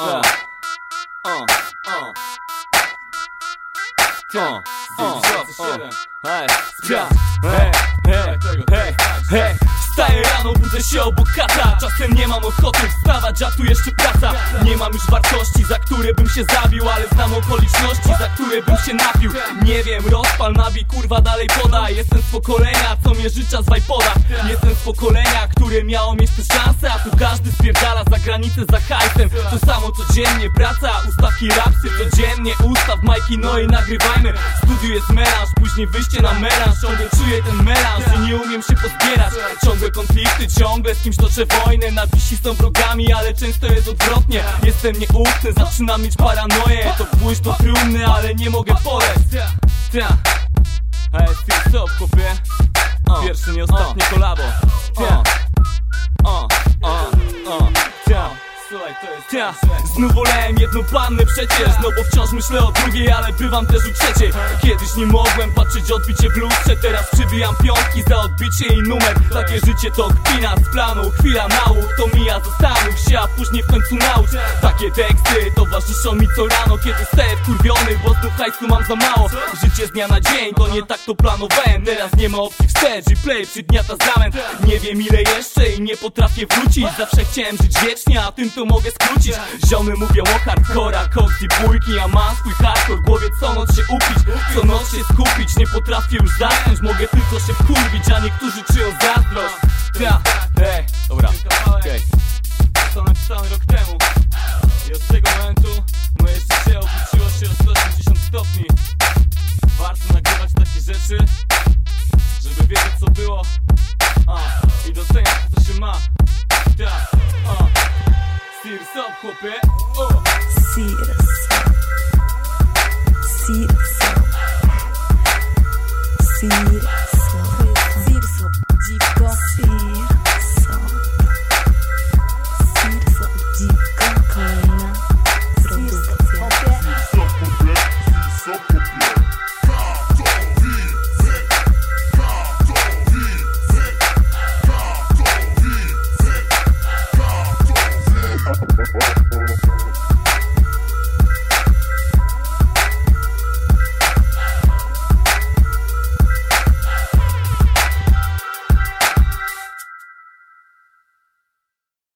Uh. Hej, hej, hej, hej, hej. Wstaję rano, budzę się obok kata. Czasem nie mam ochoty wstawać, a tu jeszcze praca. Nie mam już wartości, za które bym się zabił Ale znam okoliczności, za które bym się napił. Nie wiem, rozpal, nabij, kurwa dalej podaj. Jestem z pokolenia, co mnie życza z wajpoda Jestem z pokolenia, które miało mieć tę szansę A tu każdy spierdala za granicę za hajsem. To samo codziennie, praca, ustawki rapsy Codziennie ustaw majki, no i nagrywajmy. W studiu jest melanż, później wyjście na melanż. Ciągle czuję ten melanż i nie umiem się pozbierać. Ciągłe konflikty, ciągle z kimś toczę wojnę. Nadwisi są wrogami, ale często jest odwrotnie. Jestem nieufny, zaczynam mieć paranoję. To pójść do trumny, ale nie mogę polec. Ta. Hej, Stop, chłopie Pierwszy, nie ostatni kolabo. Ta. Ja Znów wolałem jedną pannę przecież. No bo wciąż myślę o drugiej, ale bywam też u trzeciej. Kiedyś nie mogłem patrzeć odbicie w lustrze. Teraz przybijam piątki za odbicie i numer. Takie życie to kpina z planu. Chwila nauk, to mija, zastanów się A później w końcu naucz. Takie teksty towarzyszą mi co rano. Kiedy staję wkurwiony, bo znów hajsu mam za mało. Życie z dnia na dzień, to nie tak to planowałem. Teraz nie ma opcji wstecz i play przygniata zamęt. Nie wiem ile jeszcze i nie potrafię wrócić. Zawsze chciałem żyć wiecznie, a tym to mogę skrócić Ziomy mówią o hardcora, koks i bójki A mam swój hardcore, głowie co noc się upić Co noc się skupić, nie potrafię już zasnąć Mogę tylko się wkurwić, a niektórzy czują zazdrość. Ja, hej, dobra, okej. To napisane rok temu? I od tego momentu moje życie obróciło się o 180 stopni. Warto nagrywać takie rzeczy Żeby wiedzieć co było. A, I doceniać co się ma Tak, a